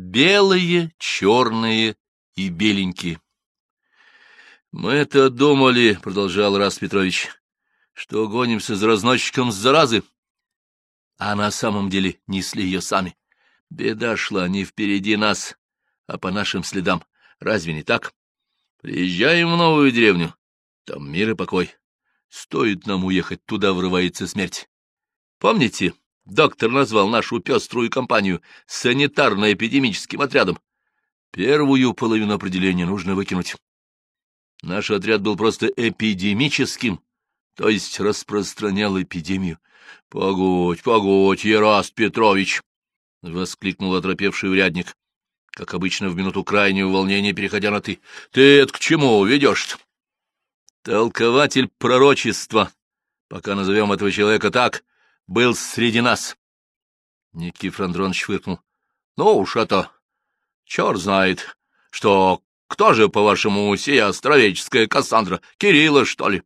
Белые, черные и беленькие. «Мы-то думали, — продолжал Рас Петрович, — что гонимся за разносчиком с заразы, а на самом деле несли ее сами. Беда шла не впереди нас, а по нашим следам. Разве не так? Приезжаем в новую деревню, там мир и покой. Стоит нам уехать, туда врывается смерть. Помните, доктор назвал нашу пеструю компанию санитарно-эпидемическим отрядом? Первую половину определения нужно выкинуть. Наш отряд был просто эпидемическим, то есть распространял эпидемию. — Погодь, погодь, Ераст Петрович! — воскликнул оторопевший урядник, как обычно в минуту крайнего волнения, переходя на «ты». — Ты это к чему ведешь-то? — Толкователь пророчества, пока назовем этого человека так, был среди нас. Никифор Андронович фыркнул. — Ну уж это... Черт знает, что кто же, по-вашему, сия островеческая Кассандра? Кирилла, что ли?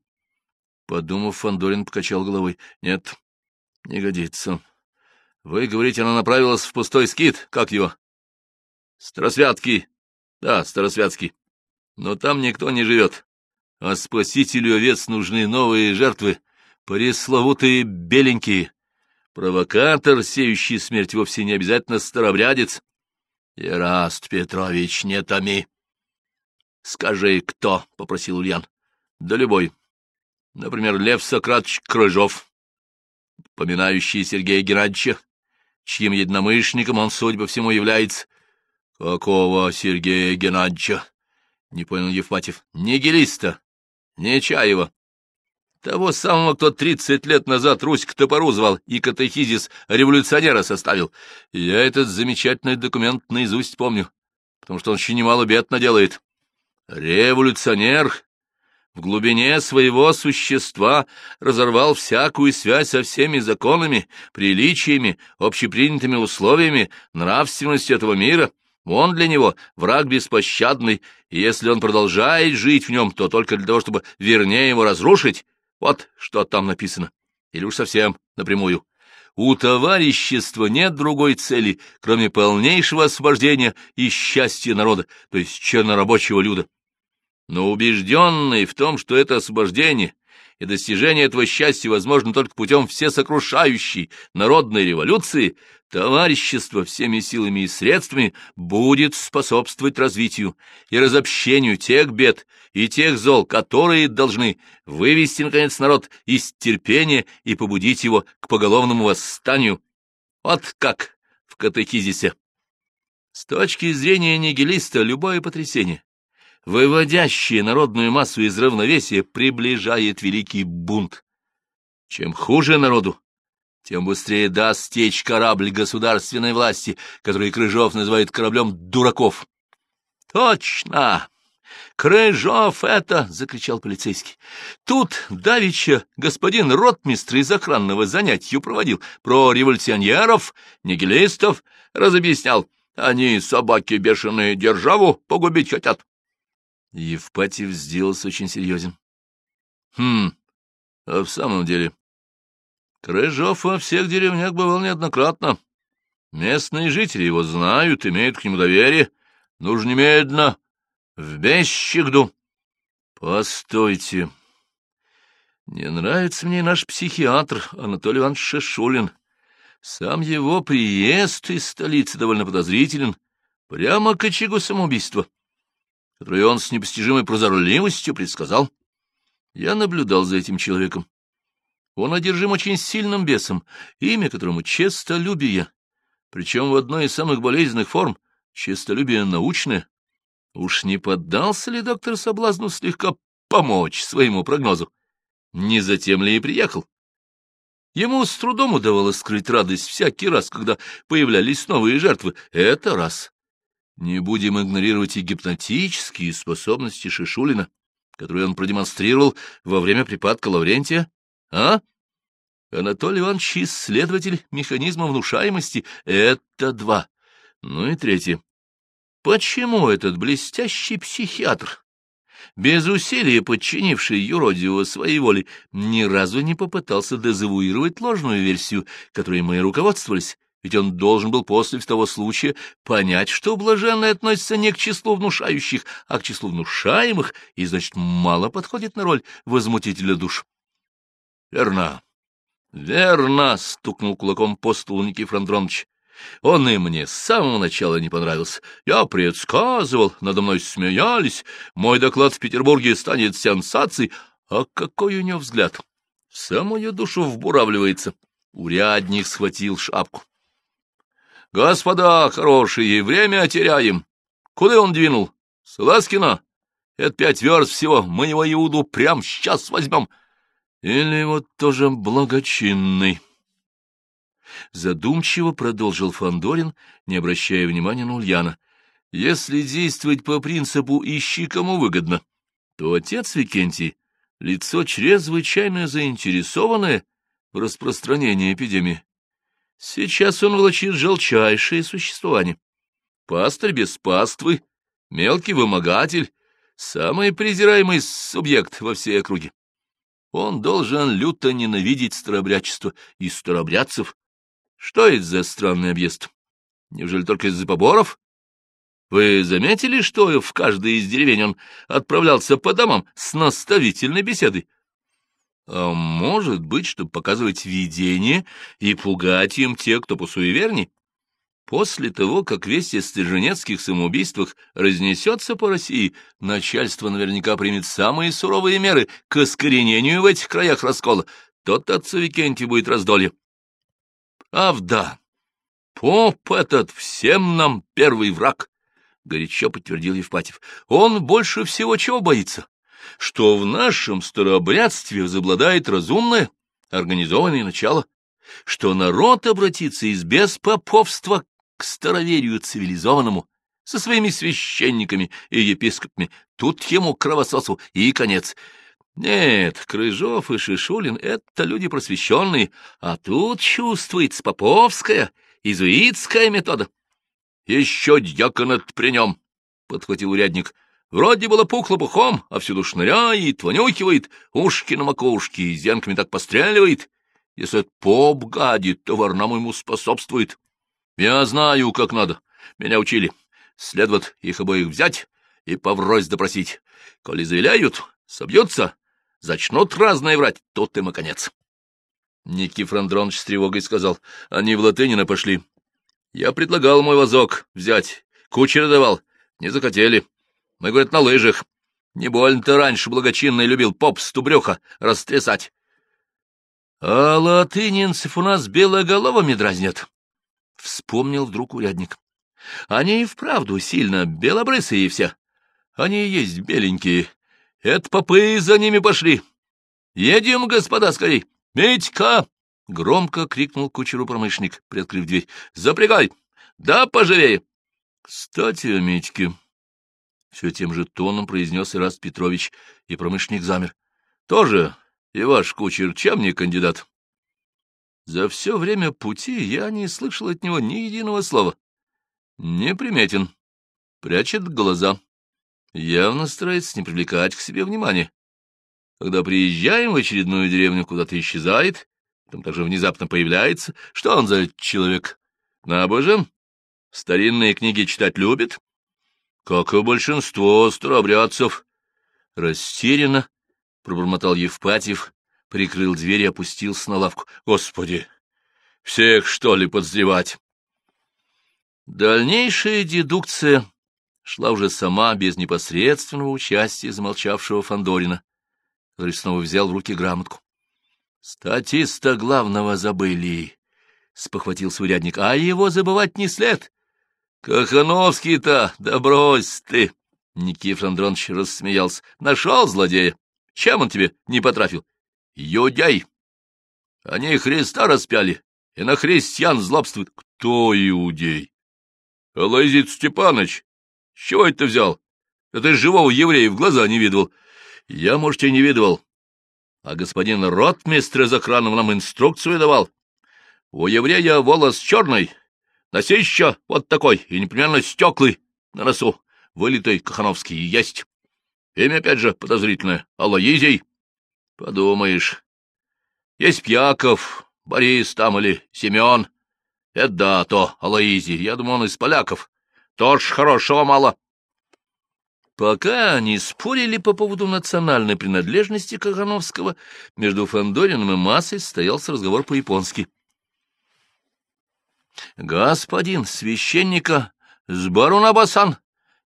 Подумав, Фандорин покачал головой. Нет, не годится. Вы говорите, она направилась в пустой скит. Как его? Старосвятский. Да, Старосвятский. Но там никто не живет. А спасителю овец нужны новые жертвы, пресловутые беленькие. Провокатор, сеющий смерть, вовсе не обязательно старобрядец. Ираст Петрович, не томи. — Скажи, кто? — попросил Ульян. — Да любой. Например, Лев Сократович Крыжов, поминающий Сергея Геннадьевича, чьим единомышленником он, судя по всему, является. — Какого Сергея Геннадьевича? — не понял Евпатьев. — Нигилиста, Нечаева. Того самого, кто тридцать лет назад Русь к топору звал и катехизис революционера составил. Я этот замечательный документ наизусть помню, потому что он еще немало бед наделает. Революционер в глубине своего существа разорвал всякую связь со всеми законами, приличиями, общепринятыми условиями, нравственностью этого мира. Он для него враг беспощадный, и если он продолжает жить в нем, то только для того, чтобы вернее его разрушить. Вот что там написано. Или уж совсем напрямую. У товарищества нет другой цели, кроме полнейшего освобождения и счастья народа, то есть чернорабочего люда. Но убежденный в том, что это освобождение и достижение этого счастья возможно только путем всесокрушающей народной революции, товарищество всеми силами и средствами будет способствовать развитию и разобщению тех бед и тех зол, которые должны вывести, наконец, народ из терпения и побудить его к поголовному восстанию. Вот как в катехизисе. С точки зрения нигилиста любое потрясение, выводящее народную массу из равновесия, приближает великий бунт. Чем хуже народу, тем быстрее даст течь корабль государственной власти, который Крыжов называет кораблем дураков. — Точно! Крыжов это! — закричал полицейский. — Тут давеча господин ротмистр из охранного занятию проводил, про революционеров, нигилистов разобъяснял. Они, собаки бешеные, державу погубить хотят. Евпатьев сделался очень серьезен. — Хм, а в самом деле... Крыжов во всех деревнях бывал неоднократно. Местные жители его знают, имеют к нему доверие. Нужно немедленно в Бещегду. Постойте. Не нравится мне наш психиатр Анатолий Иванович Шишулин. Сам его приезд из столицы довольно подозрителен. Прямо к очагу самоубийства, которое он с непостижимой прозорливостью предсказал. Я наблюдал за этим человеком. Он одержим очень сильным бесом, имя которому — честолюбие, причем в одной из самых болезненных форм — честолюбие научное. Уж не поддался ли доктор соблазну слегка помочь своему прогнозу? Не затем ли и приехал? Ему с трудом удавалось скрыть радость всякий раз, когда появлялись новые жертвы. Это раз. Не будем игнорировать и гипнотические способности Шишулина, которые он продемонстрировал во время припадка Лаврентия, а? Анатолий Иванович — исследователь механизма внушаемости. Это два. Ну и третье. Почему этот блестящий психиатр, без усилия подчинивший юродивого своей воли, ни разу не попытался дезавуировать ложную версию, которой мы руководствовались? Ведь он должен был после того случая понять, что блаженные относятся не к числу внушающих, а к числу внушаемых, и, значит, мало подходит на роль возмутителя душ. — Верно. — Верно, — стукнул кулаком по столу Никифор. Он и мне с самого начала не понравился. Я предсказывал, надо мной смеялись, мой доклад в Петербурге станет сенсацией. А какой у него взгляд! В самую душу вбуравливается. Урядник схватил шапку. «Господа хорошие, время теряем. Куда он двинул? Саласкина? Это пять верст всего, мы его Иуду прямо сейчас возьмем. Или вот тоже благочинный». Задумчиво продолжил Фандорин, не обращая внимания на Ульяна. «Если действовать по принципу «ищи, кому выгодно», то отец Викентий — лицо чрезвычайно заинтересованное в распространении эпидемии. Сейчас он влачит желчайшее существование. Пастырь без паствы, мелкий вымогатель, самый презираемый субъект во всей округе. Он должен люто ненавидеть старобрячество и старобрядцев. Что это за странный объезд? Неужели только из-за поборов? Вы заметили, что в каждой из деревень он отправлялся по домам с наставительной беседой? А может быть, чтобы показывать видение и пугать им тех, кто посуеверней? После того, как весть о стерженецких самоубийствах разнесется по России, начальство наверняка примет самые суровые меры к искоренению в этих краях раскола. Тот отцу Викентий будет раздолье. Правда, поп этот всем нам первый враг, — горячо подтвердил Евпатьев. Он больше всего чего боится? Что в нашем старообрядстве возобладает разумное, организованное начало, что народ обратится из беспоповства к староверию цивилизованному, со своими священниками и епископами, тут ему кровососу и конец. Нет, Крыжов и Шишулин — это люди просвещенные, а тут чувствуется поповская, изуитская метода. — Еще дьякон при нем, — подхватил урядник, Вроде было пухло пухом, а всюду шныряет, вонюхивает, ушки на макушке, и зенками так постреливает. Если это поп гадит, то варнам ему способствует. Я знаю, как надо. Меня учили. Следует их обоих взять и поврось допросить. Коли завиляют, собьются, зачнут разное врать, тут им и конец. Никифор Андронович с тревогой сказал, они в Латынина пошли. Я предлагал мой вазок взять, кучера давал, не захотели. Мы, говорят, на лыжах. Не больно-то раньше благочинный любил поп с тубрюха растрясать. А латынинцев у нас белоголовыми дразнят. Вспомнил вдруг урядник. Они и вправду сильно белобрысые все. Они и есть беленькие. Это попы за ними пошли. Едем, господа, скорей. Митька! — громко крикнул кучеру промышленник, приоткрыв дверь. — Запрягай! Да поживее! — Кстати о Митьке, все тем же тоном произнес Ираст Петрович, и промышленник замер. — Тоже и ваш кучер, чем не кандидат? За все время пути я не слышал от него ни единого слова. Неприметен, прячет глаза, явно старается не привлекать к себе внимания. Когда приезжаем в очередную деревню, куда-то исчезает, там также внезапно появляется. Что он за человек? Набожен? Старинные книги читать любит? Как и большинство старообрядцев. Растерянно пробормотал Евпатьев, прикрыл дверь и опустился на лавку. Господи, всех, что ли, подозревать? Дальнейшая дедукция шла уже сама, без непосредственного участия замолчавшего Фандорина, который снова взял в руки грамотку. Статиста главного забыли, — спохватился урядник, — а его забывать не след. Кахановский-то, да брось ты! Никифор Андронович рассмеялся. Нашел злодея. Чем он тебе не потрафил? Юдяй! Они Христа распяли и на христиан злобствуют. Кто иудей? Алазит Степаныч. С чего это взял? Да ты живого еврея в глаза не видывал. Я, может, и не видывал. А господин ротмистр из охраны нам инструкцию давал. У еврея волос черный, Носища вот такой, и непременно стеклы на носу, вылитый Кахановский есть. Имя, опять же, подозрительное — Алоизий. Подумаешь. Есть Пьяков, Борис там или Семен. Это да, то, Алоизи, я думаю, он из поляков. Тоже хорошего мало. Пока они спорили по поводу национальной принадлежности Кахановского, между Фандорином и Массой состоялся разговор по-японски. «Господин священника с Барунабасан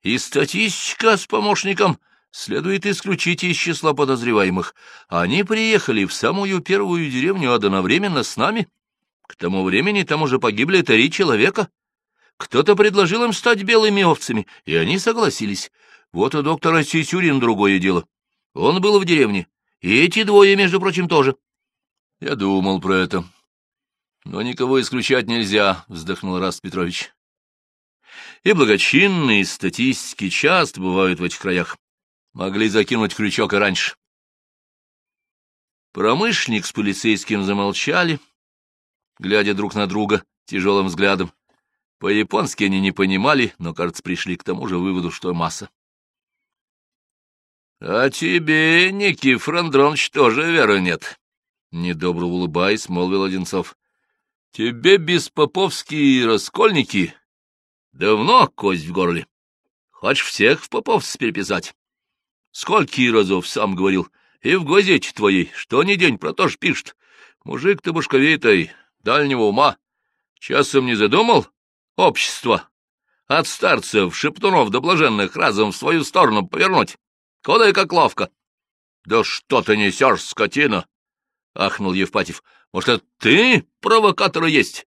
и статистика с помощником следует исключить из числа подозреваемых. Они приехали в самую первую деревню одновременно с нами. К тому времени там уже погибли три человека. Кто-то предложил им стать белыми овцами, и они согласились». Вот у доктора Сисюрин другое дело. Он был в деревне, и эти двое, между прочим, тоже. Я думал про это. Но никого исключать нельзя, — вздохнул Раст Петрович. И благочинные статистики часто бывают в этих краях. Могли закинуть крючок и раньше. Промышленник с полицейским замолчали, глядя друг на друга тяжелым взглядом. По-японски они не понимали, но, кажется, пришли к тому же выводу, что масса. — А тебе, Никифор Андронович, тоже веры нет, — недобро улыбаясь, молвил Одинцов. — Тебе беспоповские раскольники давно кость в горле. Хочешь всех в поповцы переписать? Скольки разов сам говорил, и в газете твоей, что ни день про то ж пишет. Мужик ты башковитый, дальнего ума. Часом не задумал общество от старцев, шептунов до блаженных разом в свою сторону повернуть? Куда и как ловко. — Да что ты несешь, скотина? — ахнул Евпатьев. — Может, это ты провокатор есть?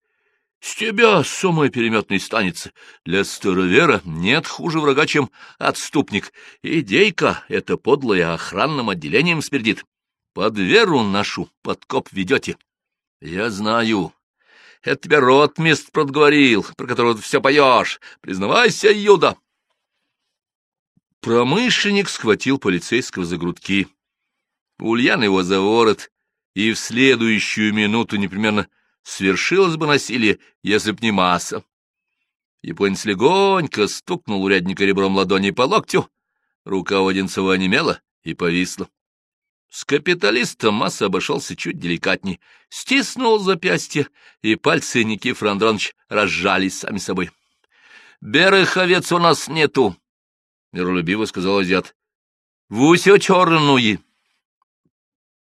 С тебя сумой переметной станется. Для старовера нет хуже врага, чем отступник. Идейка — это подлая охранным отделением спердит. Под веру нашу подкоп ведете. Я знаю. Это тебе ротмист продговорил, про которого ты все поешь. Признавайся, Юда. Промышленник схватил полицейского за грудки. Ульян его за ворот, и в следующую минуту непременно свершилось бы насилие, если б не масса. Японец легонько стукнул урядника ребром ладони по локтю, рука у Одинцова онемела и повисла. С капиталистом Масса обошелся чуть деликатней, стиснул запястье, и пальцы Никифор Андронович разжались сами собой. — Берых овец у нас нету, — миролюбиво сказал азиат. — Вусё чернуи.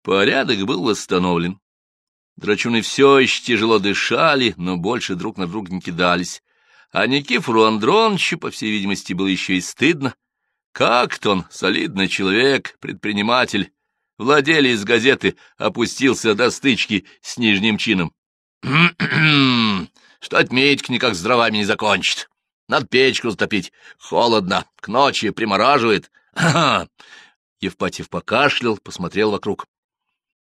Порядок был восстановлен. Драчуны все еще тяжело дышали, но больше друг на друга не кидались. А Никифору Андроновичу, по всей видимости, было еще и стыдно. Как-то он, солидный человек, предприниматель, владелец газеты, опустился до стычки с нижним чином. Что отметь, никак с дровами не закончит. Надо печку затопить. Холодно, к ночи примораживает. Евпатьев покашлял, посмотрел вокруг.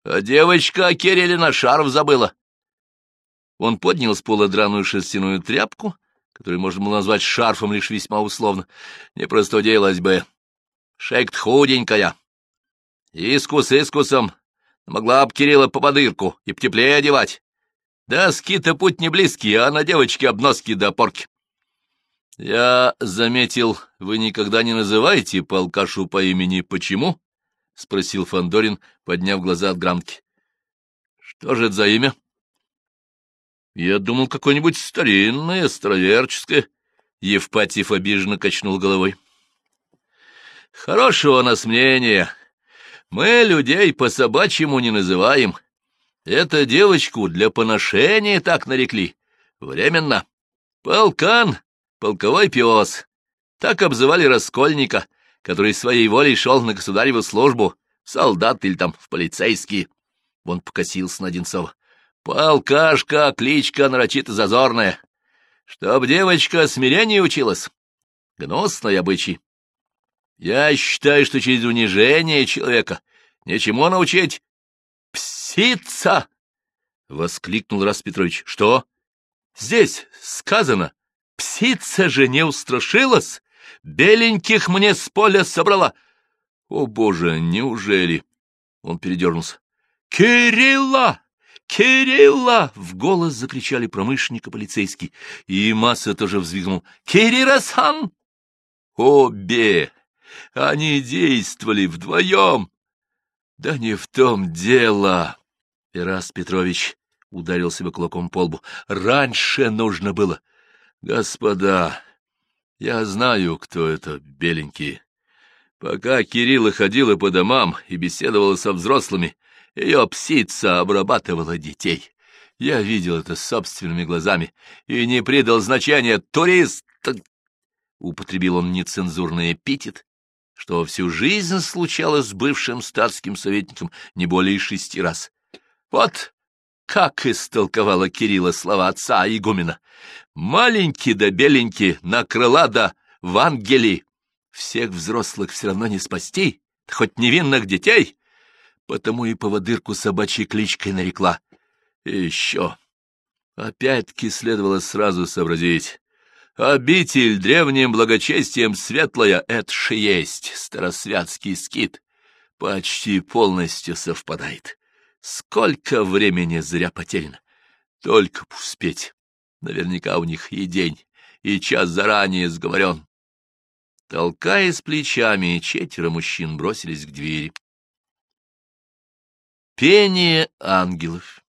А девочка Керелина шарф забыла. Он поднял с пола драную шерстяную тряпку, которую можно было назвать шарфом лишь весьма условно. Не простуделась бы. Шейк худенькая. Искус искусом. Могла б Кирилла по подырку и потеплее одевать. Да, ски-то путь не близкий, а на девочке обноски до порки. «Я заметил, вы никогда не называете полкашу по имени почему?» — спросил Фандорин, подняв глаза от гранки. «Что же это за имя?» «Я думал, какое-нибудь старинное, староверческое». Евпатьев обиженно качнул головой. «Хорошего у нас мнения. Мы людей по-собачьему не называем. Это девочку для поношения так нарекли. Временно. Полкан полковой пес. Так обзывали Раскольника, который своей волей шел на государеву службу, солдат или там в полицейские. Он покосился на Одинцова. Полкашка, кличка нарочито зазорная. Чтоб девочка смирение училась. Гнусный обычай. Я считаю, что через унижение человека ничему научить. Псица! — воскликнул Раст Петрович. — Что? Здесь сказано Псица же не устрашилась, беленьких мне с поля собрала. О, боже, неужели? Он передернулся. Кирилла! Кирилла! В голос закричали промышленник и полицейский, и Масса тоже взвизгнул. Кирирасан! Обе! Они действовали вдвоем. Да не в том дело, Ирас Петрович ударил себя кулаком по лбу. Раньше нужно было. Господа, я знаю, кто это, беленькие. Пока Кирилла ходила по домам и беседовала со взрослыми, ее псица обрабатывала детей. Я видел это собственными глазами и не придал значения. Турист! Употребил он нецензурный эпитет, что всю жизнь случалось с бывшим статским советником не более шести раз. Вот как истолковала Кирилла слова отца игумена. Маленький да беленький, на крыла да в ангели. Всех взрослых все равно не спасти, хоть невинных детей. Потому и поводырку собачьей кличкой нарекла. И еще. Опять-таки следовало сразу сообразить. Обитель древним благочестием светлая — это ж есть старосвятский скит. Почти полностью совпадает. Сколько времени зря потеряно. Только б успеть. Наверняка у них и день, и час заранее сговорен. Толкаясь плечами, четверо мужчин бросились к двери. Пение ангелов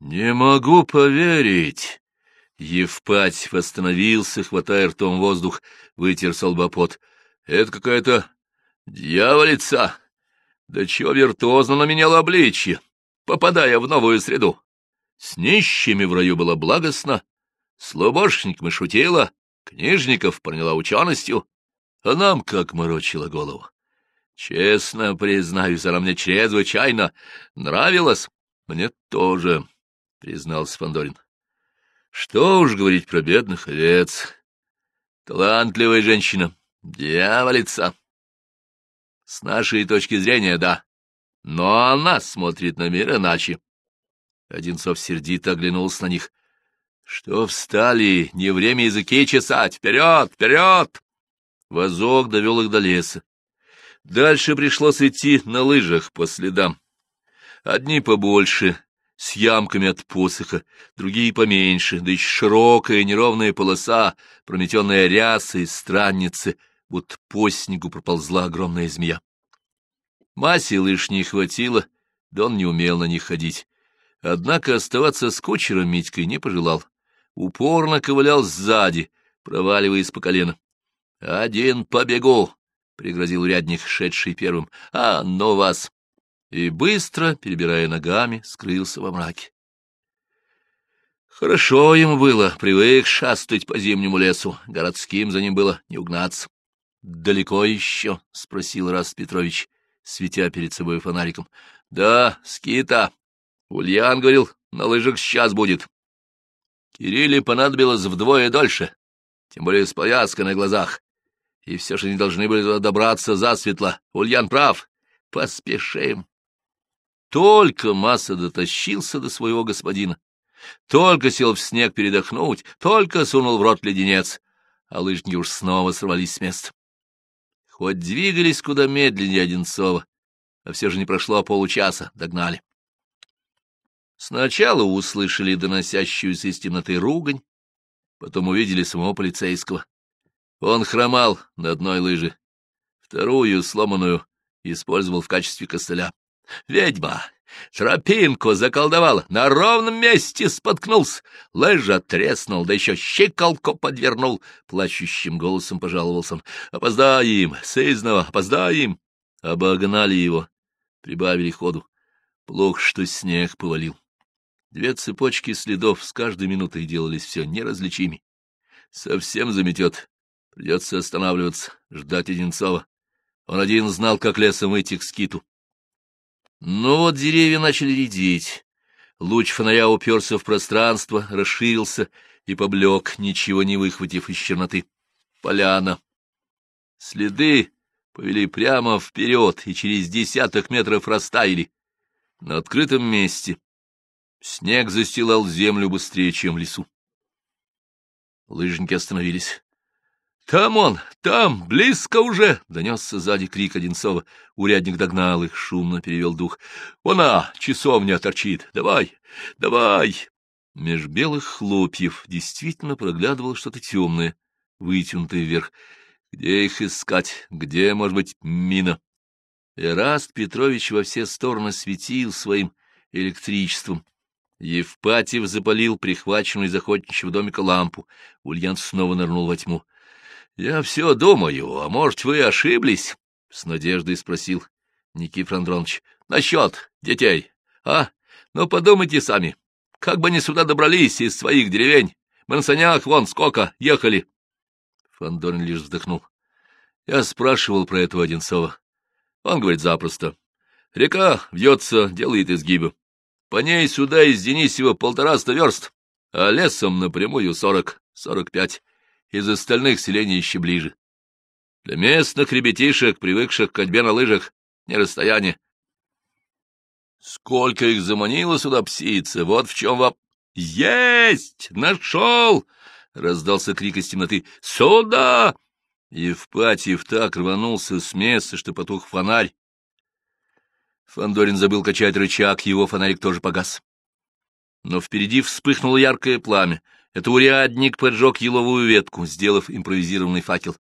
«Не могу поверить!» Евпать восстановился, хватая ртом воздух, вытер солбопот. «Это какая-то дьяволица! Да чего виртуозно наменяла обличье, попадая в новую среду! С нищими в раю было благостно, с лубошником шутила, книжников проняла ученостью, а нам как морочила голову. Честно признаюсь, она мне чрезвычайно нравилась, мне тоже». — признался Фандорин. Что уж говорить про бедных овец. Талантливая женщина, дьяволица. С нашей точки зрения, да. Но она смотрит на мир иначе. Одинцов сердито оглянулся на них. Что встали? Не время языки чесать! Вперед! Вперед! Возок довел их до леса. Дальше пришлось идти на лыжах по следам. Одни побольше, с ямками от посоха, другие поменьше, да еще широкая неровная полоса, прометенная рясой странницы, будто по снегу проползла огромная змея. Маси не хватило, да он не умел на них ходить. Однако оставаться с кучером Митькой не пожелал. Упорно ковылял сзади, проваливаясь по колено. — Один побегу! — пригрозил урядник, шедший первым. — А, ну вас! и, быстро, перебирая ногами, скрылся во мраке. Хорошо ему было, привык шастать по зимнему лесу, городским за ним было не угнаться. — Далеко еще? — спросил Раст Петрович, светя перед собой фонариком. — Да, скита. Ульян говорил, на лыжах сейчас будет. Кирилле понадобилось вдвое дольше, тем более с повязкой на глазах. И все же они должны были добраться засветло. Ульян прав. Поспешим. Только Масса дотащился до своего господина, только сел в снег передохнуть, только сунул в рот леденец, а лыжники уж снова сорвались с места. Хоть двигались куда медленнее Одинцова, а все же не прошло получаса, догнали. Сначала услышали доносящуюся из темноты ругань, потом увидели самого полицейского. Он хромал на одной лыже, вторую, сломанную, использовал в качестве костыля. Ведьма! Тропинку заколдовала, на ровном месте споткнулся, лыжа треснул, да еще щеколку подвернул. Плачущим голосом пожаловался он. Опоздаем, сызнова, опоздаем. Обогнали его, прибавили ходу. Плохо, что снег повалил. Две цепочки следов с каждой минутой делались все неразличимей. Совсем заметет. Придется останавливаться, ждать Одинцова. Он один знал, как лесом выйти к скиту. Но вот деревья начали редеть. Луч фонаря уперся в пространство, расширился и поблек, ничего не выхватив из черноты. Поляна. Следы повели прямо вперед и через десяток метров растаяли. На открытом месте снег застилал землю быстрее, чем в лесу. Лыжники остановились. «Там он! Там! Близко уже!» — донесся сзади крик Одинцова. Урядник догнал их, шумно перевел дух. «Она! Часовня торчит! Давай! Давай!» Меж белых хлопьев действительно проглядывало что-то темное, вытянутое вверх. Где их искать? Где, может быть, мина? Эраст Петрович во все стороны светил своим электричеством. Евпатьев запалил прихваченную из охотничьего домика лампу. Ульян снова нырнул во тьму. — Я все думаю, а может, вы ошиблись? — с надеждой спросил Никифор Андронович. — Насчет детей, а? Ну, подумайте сами. Как бы они сюда добрались из своих деревень? Мы на санях вон сколько ехали. Фандорин лишь вздохнул. Я спрашивал про этого Одинцова. Он говорит запросто. Река вьется, делает изгибы. По ней сюда из Денисева полтораста верст, а лесом напрямую сорок, сорок пять. Из остальных селений еще ближе. Для местных ребятишек, привыкших к ходьбе на лыжах, не расстояние. Сколько их заманило сюда псица, вот в чем воп... «Есть! Нашел!» — раздался крик из темноты. «Сюда!» Евпатьев так рванулся с места, что потух фонарь. Фандорин забыл качать рычаг, его фонарик тоже погас. Но впереди вспыхнуло яркое пламя. Это урядник поджег еловую ветку, сделав импровизированный факел.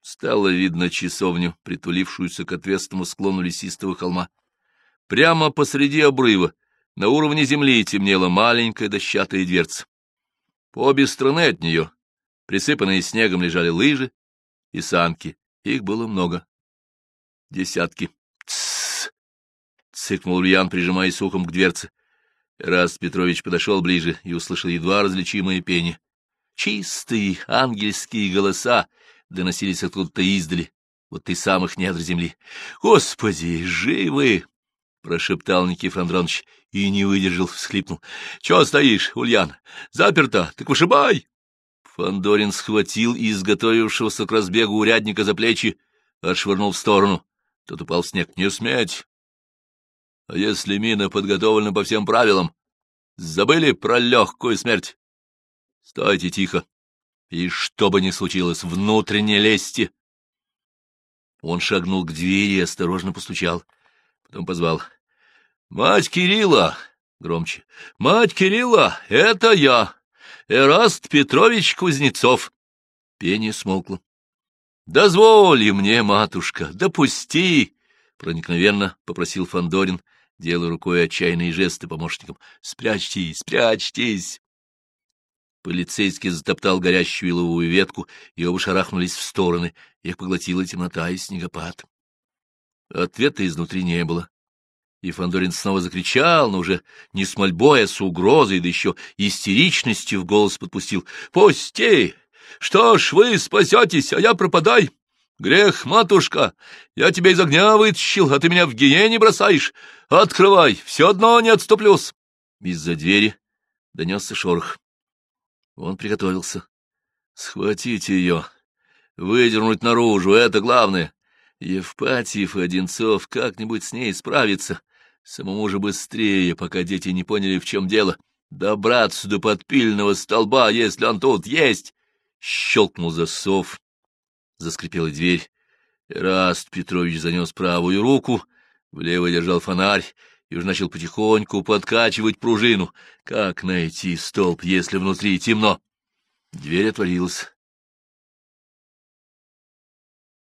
Стало видно часовню, притулившуюся к отвесному склону лесистого холма. Прямо посреди обрыва, на уровне земли, темнела маленькая дощатая дверца. По обе стороны от нее, присыпанные снегом, лежали лыжи и санки. Их было много. Десятки. Цыкнул Ульян, прижимаясь ухом к дверце. Раз Петрович подошел ближе и услышал едва различимое пение. Чистые ангельские голоса доносились откуда-то издали, вот и самых недр земли. «Господи, живы!» — прошептал Никифор Андронович и не выдержал, всхлипнул. — Чего стоишь, Ульян? Заперто, так вышибай! Фандорин схватил изготовившегося к разбегу урядника за плечи, отшвырнул в сторону. Тот упал в снег. — Не сметь! А если мина подготовлена по всем правилам? Забыли про легкую смерть? Стойте тихо. И что бы ни случилось, внутренне лезьте. Он шагнул к двери и осторожно постучал. Потом позвал. — Мать Кирилла! — громче. — Мать Кирилла, это я! Эраст Петрович Кузнецов! Пение смолкло. — Дозволи мне, матушка, допусти! — проникновенно попросил Фандорин, делая рукой отчаянные жесты помощникам. — Спрячьтесь, спрячьтесь! Полицейский затоптал горящую иловую ветку, и оба шарахнулись в стороны. Их поглотила темнота и снегопад. Ответа изнутри не было. И Фандорин снова закричал, но уже не с мольбой, а с угрозой, да еще истеричностью в голос подпустил. — Пусти! Что ж, вы спасетесь, а я пропадай! Грех, матушка! Я тебя из огня вытащил, а ты меня в гиене бросаешь! Открывай, все одно не отступлюсь! Из-за двери донесся шорох. Он приготовился. Схватить ее, выдернуть наружу — это главное. Евпатьев и Одинцов как-нибудь с ней справиться. Самому же быстрее, пока дети не поняли, в чем дело. Добраться до подпильного столба, если он тут есть. Щелкнул засов. Заскрипела дверь. Раст Петрович занес правую руку, в левой держал фонарь и уже начал потихоньку подкачивать пружину. Как найти столб, если внутри темно? Дверь отворилась.